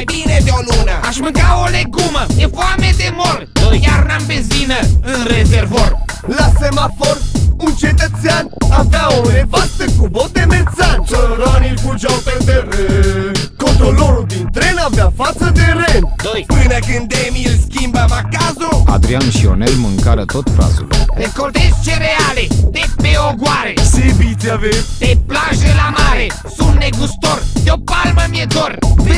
mai bine de o lună. Aș mânca o legumă, e foame de mor. Iar n-am benzină în rezervor. La semafor un cetățean avea o nevastă cu bot de merțan Țăranii fugeau pe teren. Controlorul din tren avea față de ren. Doi. Până când Emil schimba macazul. Adrian și Ionel mâncară tot frazul Recoltez cereale de pe ogoare. Se bite aveți. De plajă la mare Sunt negustor, de o palmă mi-e dor.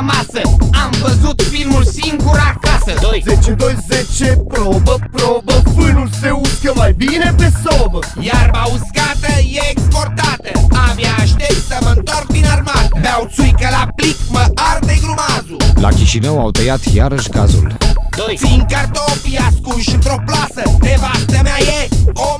masă. Am văzut filmul singur acasă. 10-20 10, probă, probă Fânul se uscă mai bine pe sobă. Iarba uscată e exportată. Abia aștept să mă întorc din armată. Beau țuică la plic, mă arde grumazul. La Chișinău au tăiat iarăși gazul. 2 Țin cartofii ascunși într-o plasă. Nevastă mea e om